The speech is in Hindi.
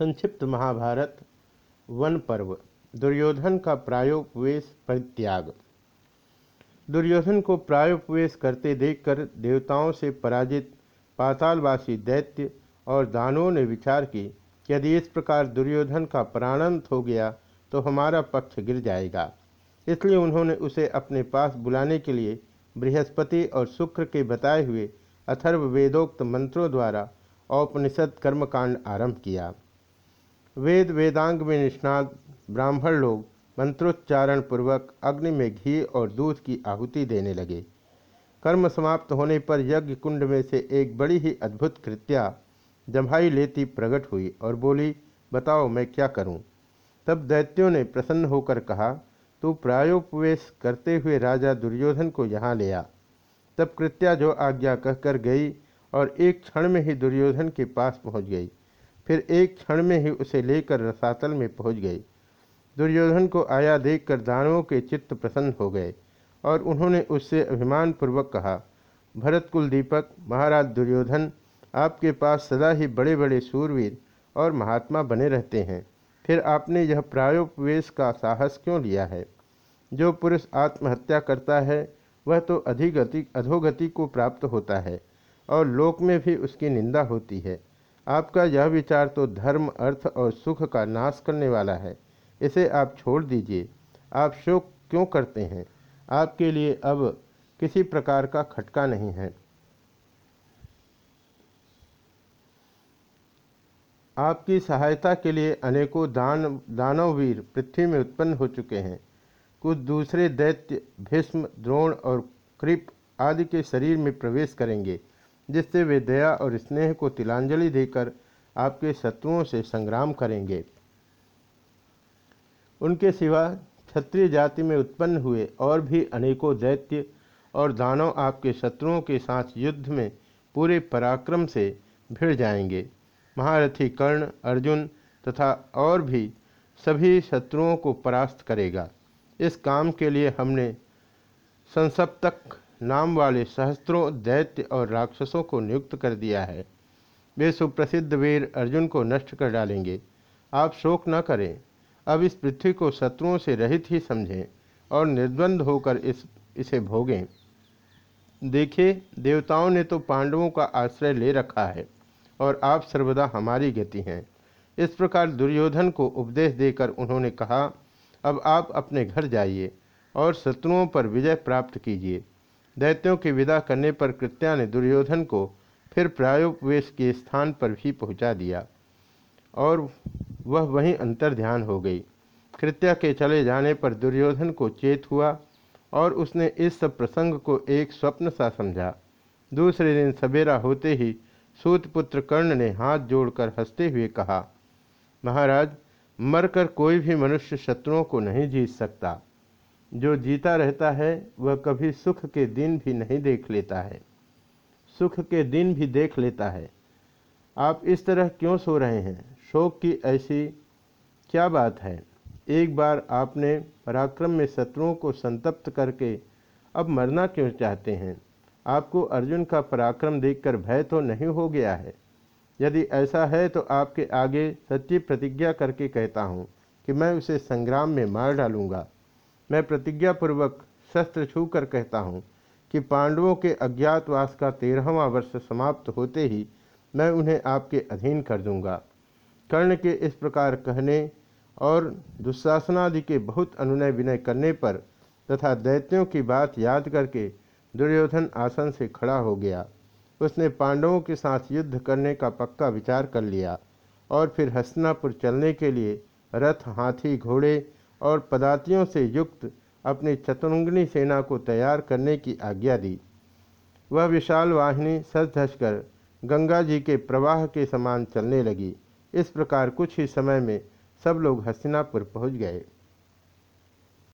संक्षिप्त महाभारत, वन पर्व, दुर्योधन का प्रायोपवेश परित्याग। दुर्योधन को प्रायोपवेश करते देखकर देवताओं से पराजित पातालवासी दैत्य और दानवों ने विचार कि यदि इस प्रकार दुर्योधन का प्राणंत हो गया तो हमारा पक्ष गिर जाएगा। इसलिए उन्होंने उसे अपने पास बुलाने के लिए बृहस्पति और शुक्र के बताए हुए अथर्व वेदोक्त मंत्रों द्वारा औपनिषद कर्मकांड आरंभ किया। वेद वेदांग में निष्णात ब्राह्मण लोग मंत्रोच्चारण पूर्वक अग्नि में घी और दूध की आहुति देने लगे। कर्म समाप्त होने पर यज्ञ कुंड में से एक बड़ी ही अद्भुत कृत्या जम्भाई लेती प्रकट हुई और बोली, बताओ मैं क्या करूँ? तब दैत्यों ने प्रसन्न होकर कहा, तू प्रायोपवेश करते हुए राजा दुर्योधन को यहाँ ले आ। तब कृत्या जो आज्ञा कहकर गई और एक क्षण में ही दुर्योधन के पास पहुँच गई। फिर एक क्षण में ही उसे लेकर रसातल में पहुँच गई। दुर्योधन को आया देखकर दानवों के चित्त प्रसन्न हो गए और उन्होंने उससे अभिमान पूर्वक कहा, भरत कुल दीपक महाराज दुर्योधन, आपके पास सदा ही बड़े बड़े सूरवीर और महात्मा बने रहते हैं। फिर आपने यह प्रायोपवेश का साहस क्यों लिया है? जो पुरुष आत्महत्या करता है, वह तो अधिगति, अधोगति को प्राप्त होता है और लोक में भी उसकी निंदा होती है। आपका यह विचार तो धर्म, अर्थ और सुख का नाश करने वाला है। इसे आप छोड़ दीजिए। आप शोक क्यों करते हैं? आपके लिए अब किसी प्रकार का खटका नहीं है। आपकी सहायता के लिए अनेकों दान, दानववीर पृथ्वी में उत्पन्न हो चुके हैं। कुछ दूसरे दैत्य, भीष्म, द्रोण और कृप आदि के शरीर में प्रवेश करेंगे। जिससे वे दया और स्नेह को तिलांजलि देकर आपके शत्रुओं से संग्राम करेंगे। उनके सिवा क्षत्रिय जाति में उत्पन्न हुए और भी अनेकों दैत्य और दानव आपके शत्रुओं के साथ युद्ध में पूरे पराक्रम से भिड़ जाएँगे। महारथी कर्ण, अर्जुन तथा और भी सभी शत्रुओं को परास्त करेगा। इस काम के लिए हमने संसप्तक नाम वाले सहस्त्रों दैत्य और राक्षसों को नियुक्त कर दिया है। वे सुप्रसिद्ध वीर अर्जुन को नष्ट कर डालेंगे। आप शोक न करें। अब इस पृथ्वी को शत्रुओं से रहित ही समझें और निर्द्वंद होकर इस, इसे भोगें। देखिए, देवताओं ने तो पांडवों का आश्रय ले रखा है और आप सर्वदा हमारी गति हैं। इस प्रकार दुर्योधन को उपदेश देकर उन्होंने कहा, अब आप अपने घर जाइए और शत्रुओं पर विजय प्राप्त कीजिए। दैत्यों की विदा करने पर कृत्या ने दुर्योधन को फिर प्रायोपवेश के स्थान पर भी पहुँचा दिया, और वह वहीं अंतर ध्यान हो गई। कृत्या के चले जाने पर दुर्योधन को चेत हुआ, और उसने इस सब प्रसंग को एक स्वप्न सा समझा। दूसरे दिन सवेरा होते ही सूतपुत्र कर्ण ने हाथ जोड़कर हँसते हुए कहा, महाराज, मरकर कोई भी मनुष्य शत्रुओं को नहीं जीत सकता। जो जीता रहता है, वह कभी सुख के दिन भी नहीं देख लेता है। सुख के दिन भी देख लेता है। आप इस तरह क्यों सो रहे हैं? शोक की ऐसी क्या बात है? एक बार आपने पराक्रम में शत्रुओं को संतप्त करके अब मरना क्यों चाहते हैं? आपको अर्जुन का पराक्रम देखकर भय तो नहीं हो गया है। यदि ऐसा है तो आपके आगे सच्ची प्रतिज्ञा करके कहता हूँ कि मैं उसे संग्राम में मार डालूँगा। मैं प्रतिज्ञापूर्वक शस्त्र छू कर कहता हूँ कि पांडवों के अज्ञातवास का तेरहवा वर्ष समाप्त होते ही मैं उन्हें आपके अधीन कर दूँगा। कर्ण के इस प्रकार कहने और दुशासनादि के बहुत अनुनय विनय करने पर तथा दैत्यों की बात याद करके दुर्योधन आसन से खड़ा हो गया। उसने पांडवों के साथ युद्ध करने का पक्का विचार कर लिया और फिर हस्तिनापुर चलने के लिए रथ, हाथी, घोड़े और पदातियों से युक्त अपनी चतुरंगनी सेना को तैयार करने की आज्ञा दी। वह विशाल वाहिनी सज धस कर गंगा जी के प्रवाह के समान चलने लगी। इस प्रकार कुछ ही समय में सब लोग हस्तिनापुर पहुँच गए।